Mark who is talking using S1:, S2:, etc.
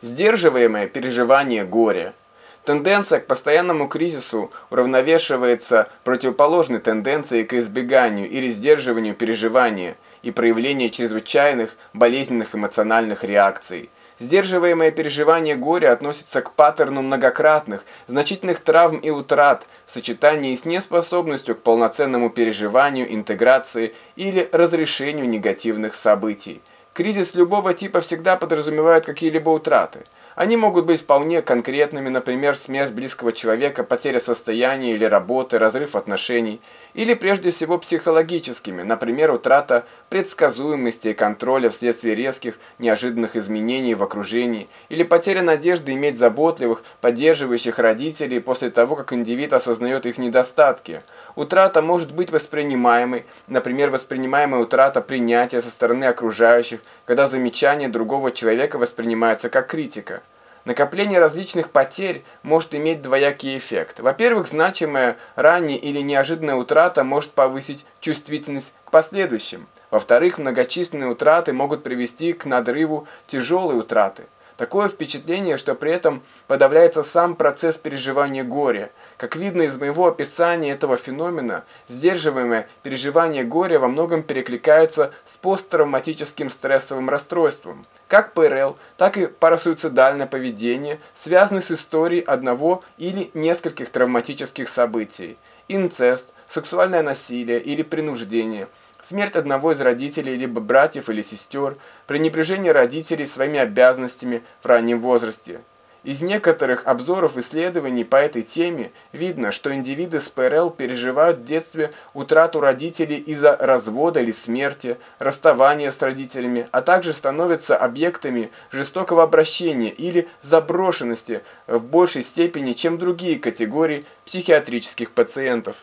S1: Сдерживаемое переживание горя. Тенденция к постоянному кризису уравновешивается противоположной тенденцией к избеганию или сдерживанию переживания и проявлению чрезвычайных болезненных эмоциональных реакций. Сдерживаемое переживание горя относится к паттерну многократных, значительных травм и утрат в сочетании с неспособностью к полноценному переживанию, интеграции или разрешению негативных событий. Кризис любого типа всегда подразумевает какие-либо утраты. Они могут быть вполне конкретными, например, смерть близкого человека, потеря состояния или работы, разрыв отношений – или прежде всего психологическими, например, утрата предсказуемости и контроля вследствие резких, неожиданных изменений в окружении, или потеря надежды иметь заботливых, поддерживающих родителей после того, как индивид осознает их недостатки. Утрата может быть воспринимаемой, например, воспринимаемая утрата принятия со стороны окружающих, когда замечание другого человека воспринимается как критика. Накопление различных потерь может иметь двоякий эффект. Во-первых, значимая ранняя или неожиданная утрата может повысить чувствительность к последующим. Во-вторых, многочисленные утраты могут привести к надрыву тяжелой утраты. Такое впечатление, что при этом подавляется сам процесс переживания горя. Как видно из моего описания этого феномена, сдерживаемое переживание горя во многом перекликается с посттравматическим стрессовым расстройством. Как ПРЛ, так и парасуицидальное поведение связаны с историей одного или нескольких травматических событий. Инцест, сексуальное насилие или принуждение, смерть одного из родителей, либо братьев или сестер, пренебрежение родителей своими обязанностями в раннем возрасте – из некоторых обзоров исследований по этой теме видно, что индивиды с ПРЛ переживают в детстве утрату родителей из-за развода или смерти, расставания с родителями, а также становятся объектами жестокого обращения или заброшенности в большей степени, чем другие категории психиатрических пациентов.